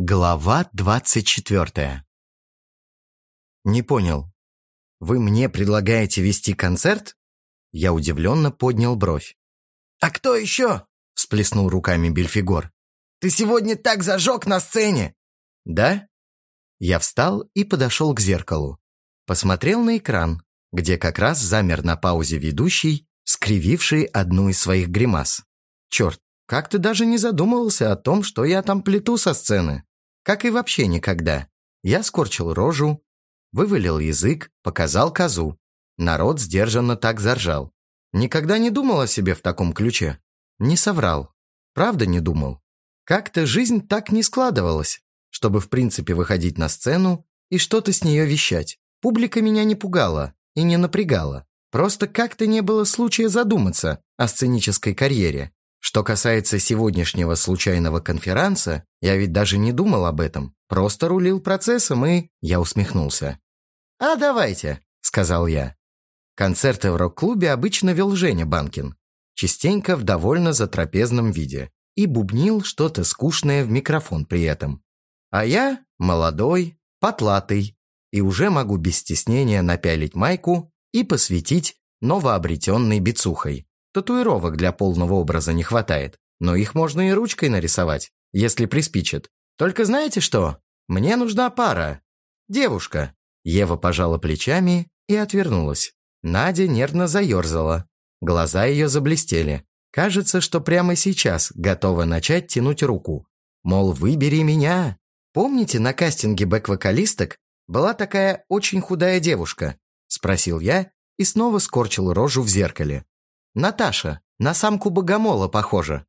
Глава двадцать четвертая. Не понял. Вы мне предлагаете вести концерт? Я удивленно поднял бровь. «А кто еще?» – всплеснул руками Бельфигор. «Ты сегодня так зажег на сцене!» «Да?» Я встал и подошел к зеркалу. Посмотрел на экран, где как раз замер на паузе ведущий, скрививший одну из своих гримас. Черт, как ты даже не задумывался о том, что я там плету со сцены? Как и вообще никогда. Я скорчил рожу, вывалил язык, показал козу. Народ сдержанно так заржал. Никогда не думал о себе в таком ключе. Не соврал. Правда не думал. Как-то жизнь так не складывалась, чтобы в принципе выходить на сцену и что-то с нее вещать. Публика меня не пугала и не напрягала. Просто как-то не было случая задуматься о сценической карьере. Что касается сегодняшнего случайного конферанса, я ведь даже не думал об этом. Просто рулил процессом и... Я усмехнулся. «А давайте», — сказал я. Концерты в рок-клубе обычно вел Женя Банкин. Частенько в довольно затрапезном виде. И бубнил что-то скучное в микрофон при этом. А я молодой, потлатый, и уже могу без стеснения напялить майку и посвятить новообретенной бицухой. Татуировок для полного образа не хватает, но их можно и ручкой нарисовать, если приспичит. Только знаете что? Мне нужна пара. Девушка. Ева пожала плечами и отвернулась. Надя нервно заерзала. Глаза ее заблестели. Кажется, что прямо сейчас готова начать тянуть руку. Мол, выбери меня. Помните, на кастинге бэк-вокалисток была такая очень худая девушка? Спросил я и снова скорчил рожу в зеркале. Наташа, на самку богомола похожа».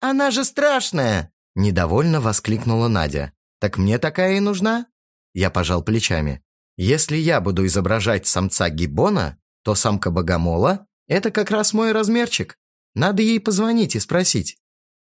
«Она же страшная!» – недовольно воскликнула Надя. «Так мне такая и нужна?» Я пожал плечами. «Если я буду изображать самца гиббона, то самка богомола – это как раз мой размерчик. Надо ей позвонить и спросить».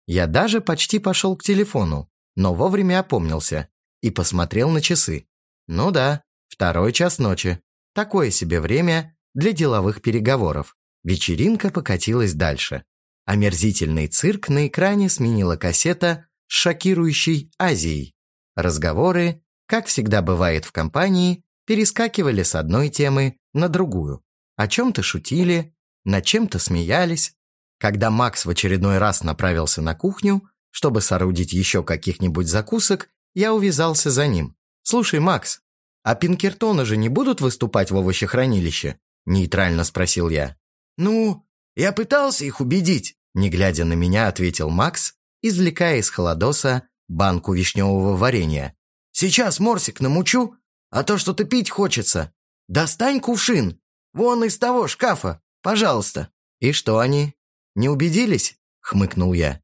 Я даже почти пошел к телефону, но вовремя опомнился и посмотрел на часы. Ну да, второй час ночи. Такое себе время для деловых переговоров. Вечеринка покатилась дальше. Омерзительный цирк на экране сменила кассета с шокирующей Азией. Разговоры, как всегда бывает в компании, перескакивали с одной темы на другую. О чем-то шутили, над чем-то смеялись. Когда Макс в очередной раз направился на кухню, чтобы соорудить еще каких-нибудь закусок, я увязался за ним. «Слушай, Макс, а Пинкертоны же не будут выступать в овощехранилище?» – нейтрально спросил я. «Ну, я пытался их убедить», – не глядя на меня, ответил Макс, извлекая из холодоса банку вишневого варенья. «Сейчас морсик намучу, а то что-то пить хочется. Достань кувшин, вон из того шкафа, пожалуйста». «И что они, не убедились?» – хмыкнул я.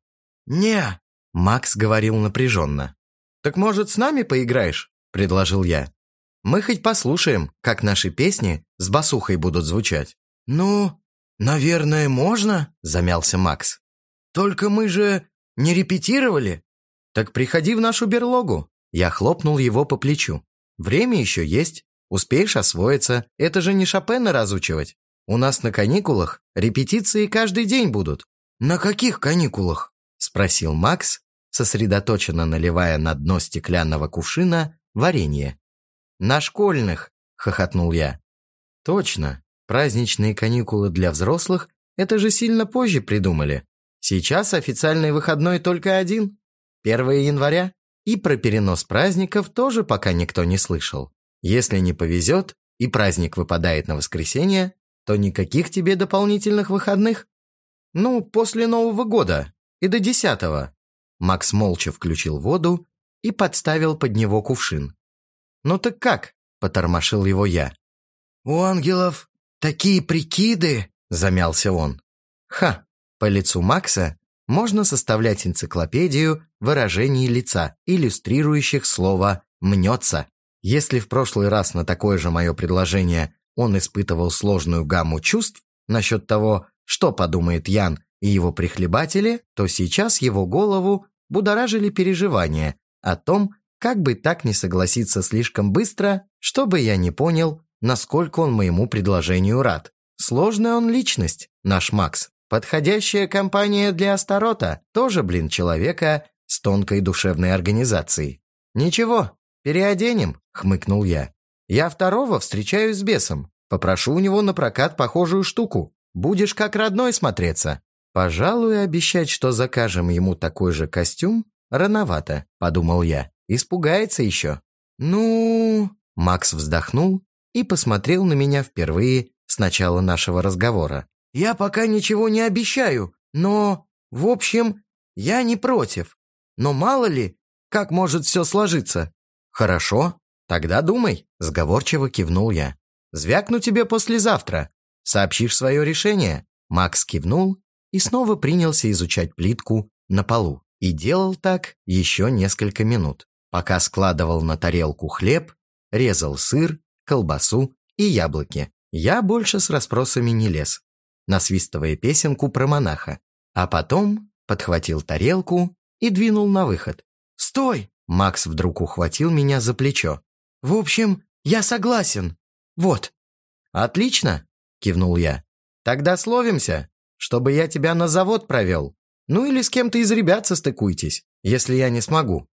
«Не», – Макс говорил напряженно. «Так, может, с нами поиграешь?» – предложил я. «Мы хоть послушаем, как наши песни с басухой будут звучать». «Ну, «Наверное, можно?» – замялся Макс. «Только мы же не репетировали». «Так приходи в нашу берлогу». Я хлопнул его по плечу. «Время еще есть. Успеешь освоиться. Это же не Шопена разучивать. У нас на каникулах репетиции каждый день будут». «На каких каникулах?» – спросил Макс, сосредоточенно наливая на дно стеклянного кувшина варенье. «На школьных!» – хохотнул я. «Точно. Праздничные каникулы для взрослых – это же сильно позже придумали. Сейчас официальный выходной только один – 1 января. И про перенос праздников тоже пока никто не слышал. Если не повезет и праздник выпадает на воскресенье, то никаких тебе дополнительных выходных. Ну, после Нового года и до десятого. Макс молча включил воду и подставил под него кувшин. «Ну так как?» – потормошил его я. «У ангелов «Такие прикиды!» – замялся он. «Ха!» По лицу Макса можно составлять энциклопедию выражений лица, иллюстрирующих слово «мнется». Если в прошлый раз на такое же мое предложение он испытывал сложную гамму чувств насчет того, что подумает Ян и его прихлебатели, то сейчас его голову будоражили переживания о том, как бы так не согласиться слишком быстро, чтобы я не понял, насколько он моему предложению рад. Сложная он личность, наш Макс. Подходящая компания для Астарота. Тоже, блин, человека с тонкой душевной организацией. «Ничего, переоденем», — хмыкнул я. «Я второго встречаюсь с бесом. Попрошу у него на прокат похожую штуку. Будешь как родной смотреться». «Пожалуй, обещать, что закажем ему такой же костюм, рановато», — подумал я. «Испугается еще». «Ну...» — Макс вздохнул и посмотрел на меня впервые с начала нашего разговора. «Я пока ничего не обещаю, но, в общем, я не против. Но мало ли, как может все сложиться?» «Хорошо, тогда думай», — сговорчиво кивнул я. «Звякну тебе послезавтра. Сообщишь свое решение?» Макс кивнул и снова принялся изучать плитку на полу. И делал так еще несколько минут, пока складывал на тарелку хлеб, резал сыр, колбасу и яблоки. Я больше с расспросами не лез, насвистывая песенку про монаха. А потом подхватил тарелку и двинул на выход. «Стой!» Макс вдруг ухватил меня за плечо. «В общем, я согласен. Вот». «Отлично!» – кивнул я. «Тогда словимся, чтобы я тебя на завод провел. Ну или с кем-то из ребят состыкуйтесь, если я не смогу».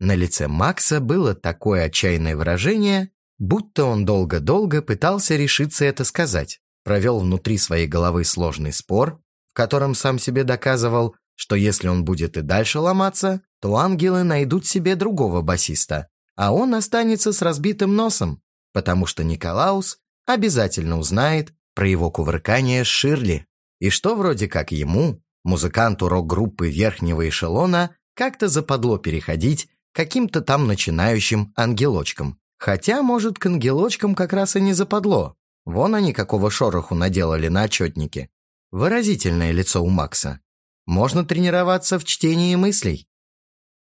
На лице Макса было такое отчаянное выражение, будто он долго-долго пытался решиться это сказать. Провел внутри своей головы сложный спор, в котором сам себе доказывал, что если он будет и дальше ломаться, то ангелы найдут себе другого басиста, а он останется с разбитым носом, потому что Николаус обязательно узнает про его кувыркание с Ширли, и что вроде как ему, музыканту рок-группы верхнего эшелона, как-то западло переходить каким-то там начинающим ангелочкам. Хотя, может, к ангелочкам как раз и не западло. Вон они какого шороху наделали на отчетнике. Выразительное лицо у Макса. Можно тренироваться в чтении мыслей.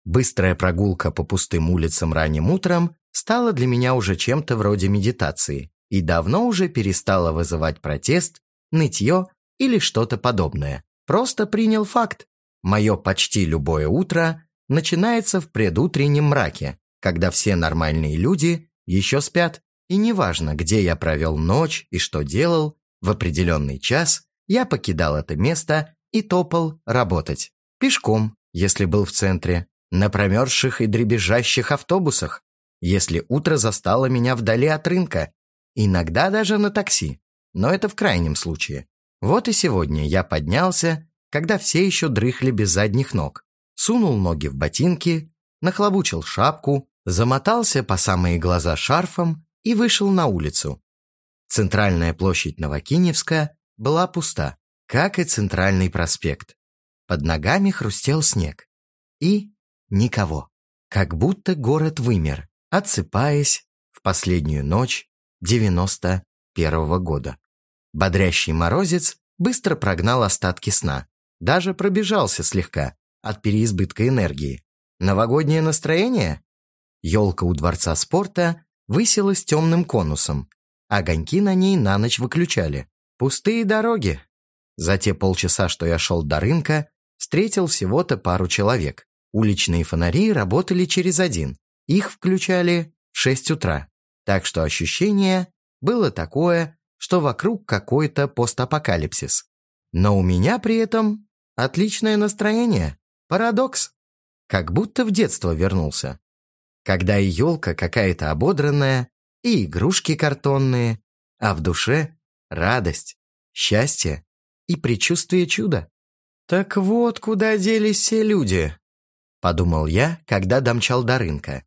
Быстрая прогулка по пустым улицам ранним утром стала для меня уже чем-то вроде медитации и давно уже перестала вызывать протест, нытье или что-то подобное. Просто принял факт. Мое почти любое утро начинается в предутреннем мраке, когда все нормальные люди еще спят. И неважно, где я провел ночь и что делал, в определенный час я покидал это место и топал работать. Пешком, если был в центре, на промерзших и дребезжащих автобусах, если утро застало меня вдали от рынка, иногда даже на такси, но это в крайнем случае. Вот и сегодня я поднялся, когда все еще дрыхли без задних ног, сунул ноги в ботинки, нахлобучил шапку, замотался по самые глаза шарфом и вышел на улицу. Центральная площадь Новокиневска была пуста как и центральный проспект. Под ногами хрустел снег. И никого. Как будто город вымер, отсыпаясь в последнюю ночь 91 -го года. Бодрящий морозец быстро прогнал остатки сна. Даже пробежался слегка от переизбытка энергии. Новогоднее настроение? Елка у Дворца спорта высилась темным конусом. Огоньки на ней на ночь выключали. Пустые дороги, за те полчаса, что я шел до рынка, встретил всего-то пару человек. Уличные фонари работали через один. Их включали в 6 утра. Так что ощущение было такое, что вокруг какой-то постапокалипсис. Но у меня при этом отличное настроение. Парадокс. Как будто в детство вернулся. Когда и елка какая-то ободранная, и игрушки картонные, а в душе радость, счастье и предчувствие чуда. «Так вот, куда делись все люди», — подумал я, когда домчал до рынка.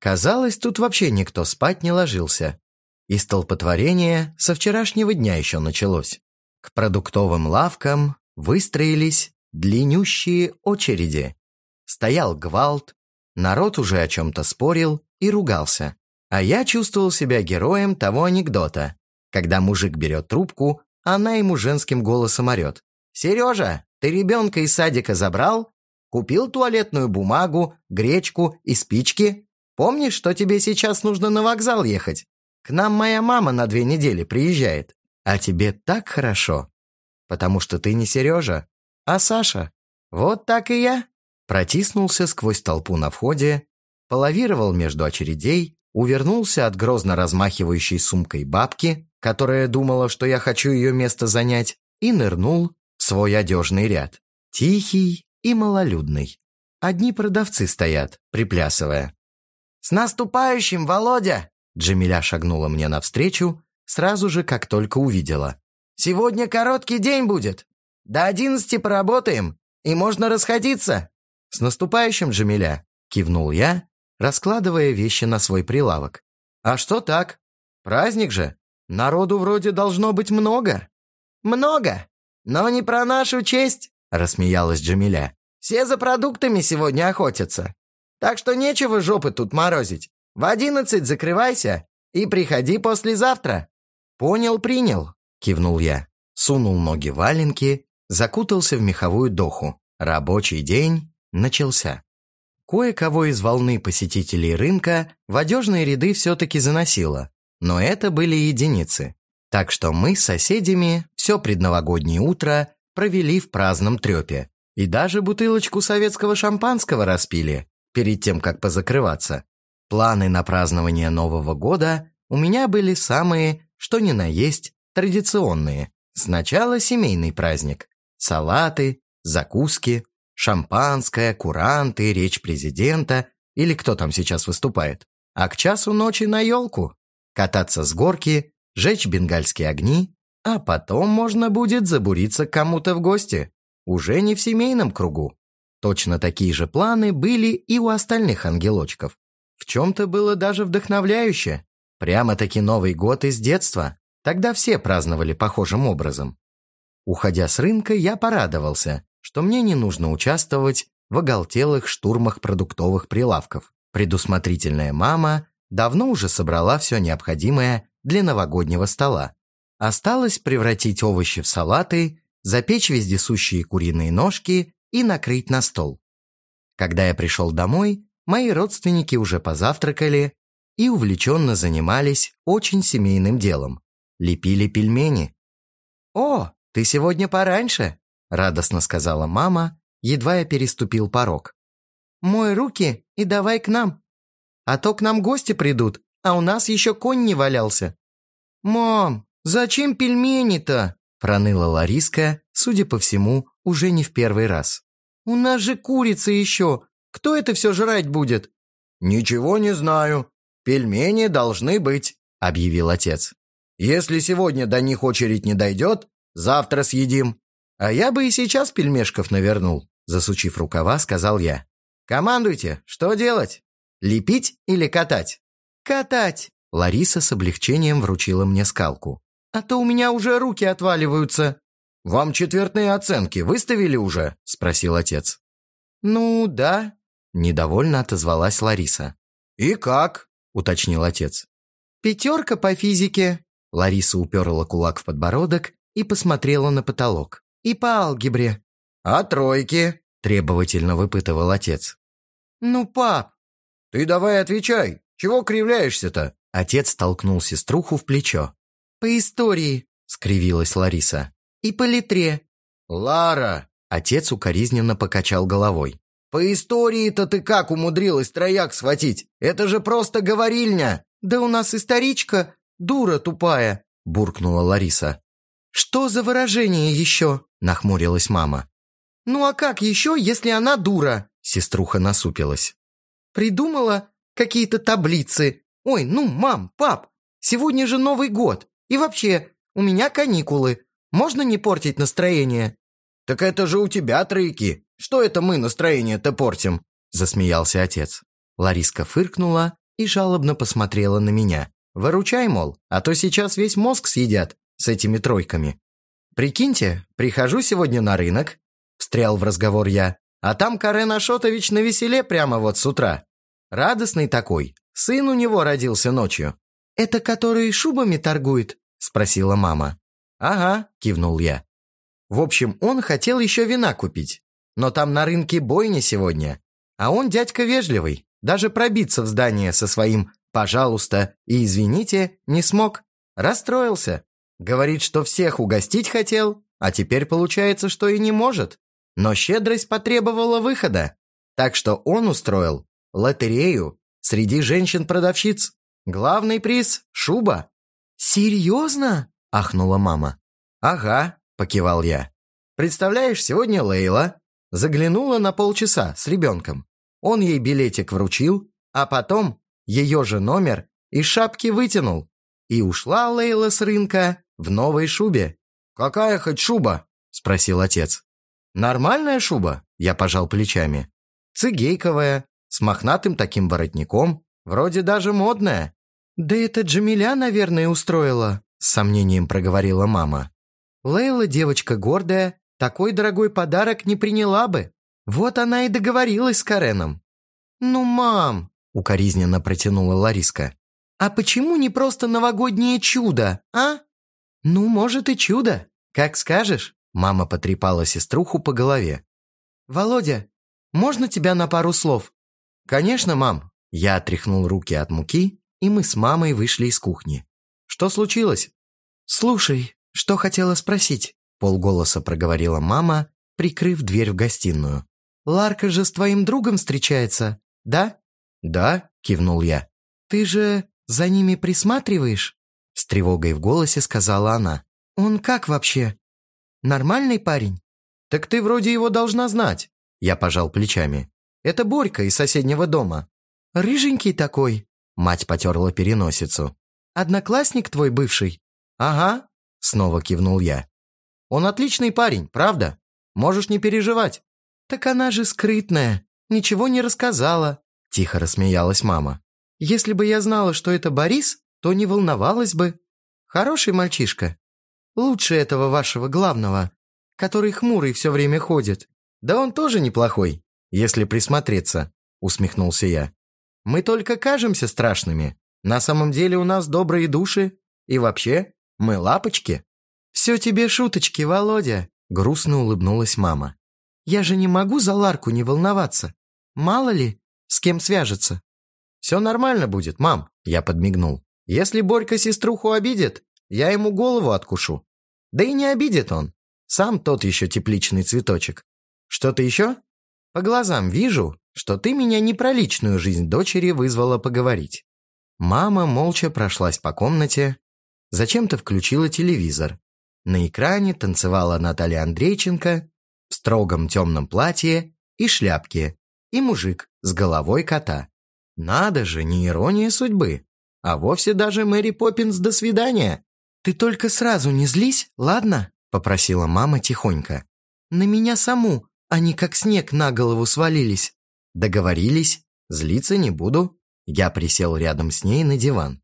Казалось, тут вообще никто спать не ложился. И столпотворение со вчерашнего дня еще началось. К продуктовым лавкам выстроились длиннющие очереди. Стоял гвалт, народ уже о чем-то спорил и ругался. А я чувствовал себя героем того анекдота, когда мужик берет трубку, она ему женским голосом орет. «Сережа, ты ребенка из садика забрал? Купил туалетную бумагу, гречку и спички? Помнишь, что тебе сейчас нужно на вокзал ехать? К нам моя мама на две недели приезжает. А тебе так хорошо, потому что ты не Сережа, а Саша. Вот так и я». Протиснулся сквозь толпу на входе, половировал между очередей, увернулся от грозно размахивающей сумкой бабки, которая думала, что я хочу ее место занять, и нырнул в свой одежный ряд. Тихий и малолюдный. Одни продавцы стоят, приплясывая. «С наступающим, Володя!» Джамиля шагнула мне навстречу, сразу же, как только увидела. «Сегодня короткий день будет. До одиннадцати поработаем, и можно расходиться». «С наступающим, Джамиля!» – кивнул я, раскладывая вещи на свой прилавок. «А что так? Праздник же! Народу вроде должно быть много!» «Много, но не про нашу честь!» – рассмеялась Джамиля. «Все за продуктами сегодня охотятся. Так что нечего жопы тут морозить. В одиннадцать закрывайся и приходи послезавтра». «Понял, принял», – кивнул я. Сунул ноги в валенки, закутался в меховую доху. Рабочий день начался. Кое-кого из волны посетителей рынка в одежные ряды все-таки заносило, но это были единицы. Так что мы с соседями все предновогоднее утро провели в праздном трепе. И даже бутылочку советского шампанского распили, перед тем, как позакрываться. Планы на празднование Нового года у меня были самые, что ни на есть, традиционные. Сначала семейный праздник. Салаты, закуски, шампанское, куранты, речь президента или кто там сейчас выступает. А к часу ночи на елку. Кататься с горки, жечь бенгальские огни, а потом можно будет забуриться к кому-то в гости. Уже не в семейном кругу. Точно такие же планы были и у остальных ангелочков. В чем-то было даже вдохновляюще. Прямо-таки Новый год из детства. Тогда все праздновали похожим образом. Уходя с рынка, я порадовался, что мне не нужно участвовать в оголтелых штурмах продуктовых прилавков. Предусмотрительная мама давно уже собрала все необходимое для новогоднего стола. Осталось превратить овощи в салаты, запечь вездесущие куриные ножки и накрыть на стол. Когда я пришел домой, мои родственники уже позавтракали и увлеченно занимались очень семейным делом. Лепили пельмени. «О, ты сегодня пораньше!» – радостно сказала мама, едва я переступил порог. «Мой руки и давай к нам. А то к нам гости придут, а у нас еще конь не валялся». «Мам, зачем пельмени-то?» – проныла Лариска, судя по всему, уже не в первый раз. «У нас же курица еще. Кто это все жрать будет?» «Ничего не знаю. Пельмени должны быть», – объявил отец. «Если сегодня до них очередь не дойдет, завтра съедим». «А я бы и сейчас пельмешков навернул», – засучив рукава, сказал я. «Командуйте, что делать? Лепить или катать?» «Катать!» Лариса с облегчением вручила мне скалку. «А то у меня уже руки отваливаются». «Вам четвертные оценки выставили уже?» – спросил отец. «Ну, да», – недовольно отозвалась Лариса. «И как?» – уточнил отец. «Пятерка по физике». Лариса уперла кулак в подбородок и посмотрела на потолок. «И по алгебре». «А тройки?» – требовательно выпытывал отец. «Ну, пап». «Ты давай отвечай. Чего кривляешься-то?» Отец толкнул сеструху в плечо. «По истории», – скривилась Лариса и по литре». «Лара!» – отец укоризненно покачал головой. «По истории-то ты как умудрилась трояк схватить? Это же просто говорильня!» «Да у нас историчка дура тупая!» – буркнула Лариса. «Что за выражение еще?» – нахмурилась мама. «Ну а как еще, если она дура?» – сеструха насупилась. «Придумала какие-то таблицы. Ой, ну, мам, пап, сегодня же Новый год. И вообще, у меня каникулы. Можно не портить настроение?» «Так это же у тебя тройки. Что это мы настроение-то портим?» Засмеялся отец. Лариска фыркнула и жалобно посмотрела на меня. «Выручай, мол, а то сейчас весь мозг съедят с этими тройками». «Прикиньте, прихожу сегодня на рынок», – встрял в разговор я, «а там Карен Ашотович на веселе прямо вот с утра. Радостный такой, сын у него родился ночью». «Это который шубами торгует?» – спросила мама. «Ага», – кивнул я. В общем, он хотел еще вина купить. Но там на рынке бойня сегодня. А он дядька вежливый. Даже пробиться в здание со своим «пожалуйста» и «извините» не смог. Расстроился. Говорит, что всех угостить хотел, а теперь получается, что и не может. Но щедрость потребовала выхода. Так что он устроил лотерею среди женщин-продавщиц. Главный приз – шуба. «Серьезно?» – ахнула мама. «Ага», – покивал я. «Представляешь, сегодня Лейла заглянула на полчаса с ребенком. Он ей билетик вручил, а потом ее же номер из шапки вытянул. И ушла Лейла с рынка в новой шубе. «Какая хоть шуба?» – спросил отец. «Нормальная шуба?» – я пожал плечами. «Цигейковая, с мохнатым таким воротником, вроде даже модная». «Да это Джамиля, наверное, устроила», – с сомнением проговорила мама. «Лейла девочка гордая, такой дорогой подарок не приняла бы. Вот она и договорилась с Кареном». «Ну, мам», – укоризненно протянула Лариска, «а почему не просто новогоднее чудо, а?» «Ну, может, и чудо, как скажешь». Мама потрепала сеструху по голове. «Володя, можно тебя на пару слов?» «Конечно, мам». Я отряхнул руки от муки, и мы с мамой вышли из кухни. «Что случилось?» «Слушай, что хотела спросить?» Полголоса проговорила мама, прикрыв дверь в гостиную. «Ларка же с твоим другом встречается, да?» «Да», — кивнул я. «Ты же за ними присматриваешь?» Тревогой в голосе сказала она. «Он как вообще? Нормальный парень?» «Так ты вроде его должна знать», — я пожал плечами. «Это Борька из соседнего дома». «Рыженький такой», — мать потерла переносицу. «Одноклассник твой бывший?» «Ага», — снова кивнул я. «Он отличный парень, правда? Можешь не переживать». «Так она же скрытная, ничего не рассказала», — тихо рассмеялась мама. «Если бы я знала, что это Борис, то не волновалась бы. Хороший мальчишка. Лучше этого вашего главного, который хмурый все время ходит. Да он тоже неплохой, если присмотреться», — усмехнулся я. «Мы только кажемся страшными. На самом деле у нас добрые души. И вообще, мы лапочки». «Все тебе шуточки, Володя», — грустно улыбнулась мама. «Я же не могу за Ларку не волноваться. Мало ли, с кем свяжется». «Все нормально будет, мам», — я подмигнул. «Если Борька сеструху обидит, я ему голову откушу. Да и не обидит он. Сам тот еще тепличный цветочек. Что-то еще? По глазам вижу, что ты меня не про личную жизнь дочери вызвала поговорить». Мама молча прошлась по комнате, зачем-то включила телевизор. На экране танцевала Наталья Андрейченко в строгом темном платье и шляпке, и мужик с головой кота. Надо же, не ирония судьбы, а вовсе даже Мэри Поппинс «До свидания». «Ты только сразу не злись, ладно?» – попросила мама тихонько. «На меня саму, они как снег на голову свалились». Договорились, злиться не буду. Я присел рядом с ней на диван.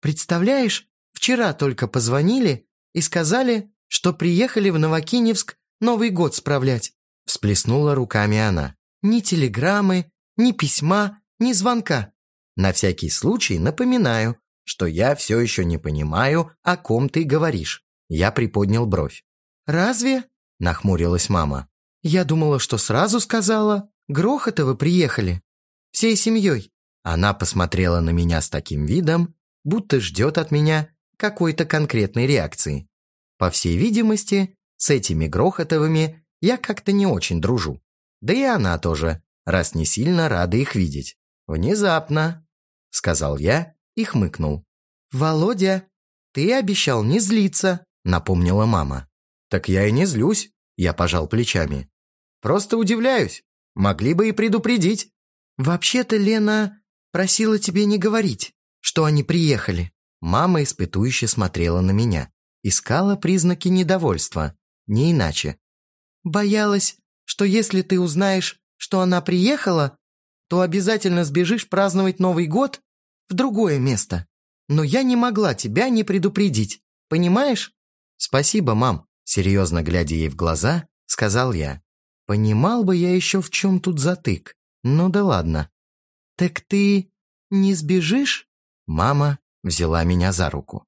«Представляешь, вчера только позвонили и сказали, что приехали в Новокиневск Новый год справлять», всплеснула руками она. «Ни телеграммы, ни письма, ни звонка. На всякий случай напоминаю, что я все еще не понимаю, о ком ты говоришь». Я приподнял бровь. «Разве?» – нахмурилась мама. «Я думала, что сразу сказала. Грохотовы приехали. Всей семьей». Она посмотрела на меня с таким видом, будто ждет от меня какой-то конкретной реакции. По всей видимости, с этими Грохотовыми я как-то не очень дружу. Да и она тоже, раз не сильно рада их видеть. «Внезапно», — сказал я и хмыкнул. «Володя, ты обещал не злиться», — напомнила мама. «Так я и не злюсь», — я пожал плечами. «Просто удивляюсь. Могли бы и предупредить». «Вообще-то Лена просила тебе не говорить, что они приехали». Мама испытующе смотрела на меня. Искала признаки недовольства, не иначе. «Боялась, что если ты узнаешь, что она приехала, то обязательно сбежишь праздновать Новый год в другое место. Но я не могла тебя не предупредить, понимаешь?» «Спасибо, мам», — серьезно глядя ей в глаза, сказал я. «Понимал бы я еще, в чем тут затык. Ну да ладно». «Так ты не сбежишь?» Мама взяла меня за руку.